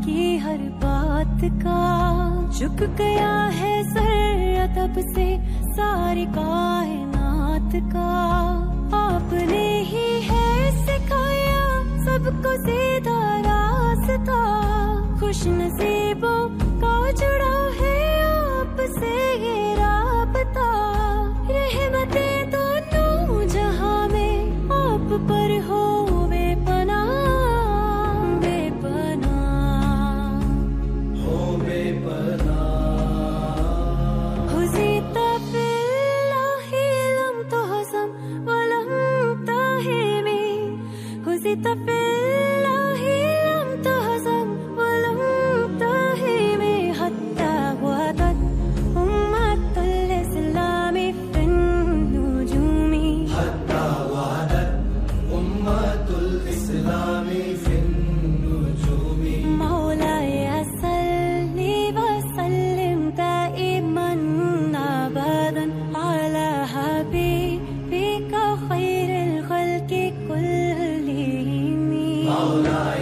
की हर बात का। झुक गया है सर तब से सारी कायनात का। आपने ही है सिखाया सबको सीधा रास्ता। खुश नज़र night.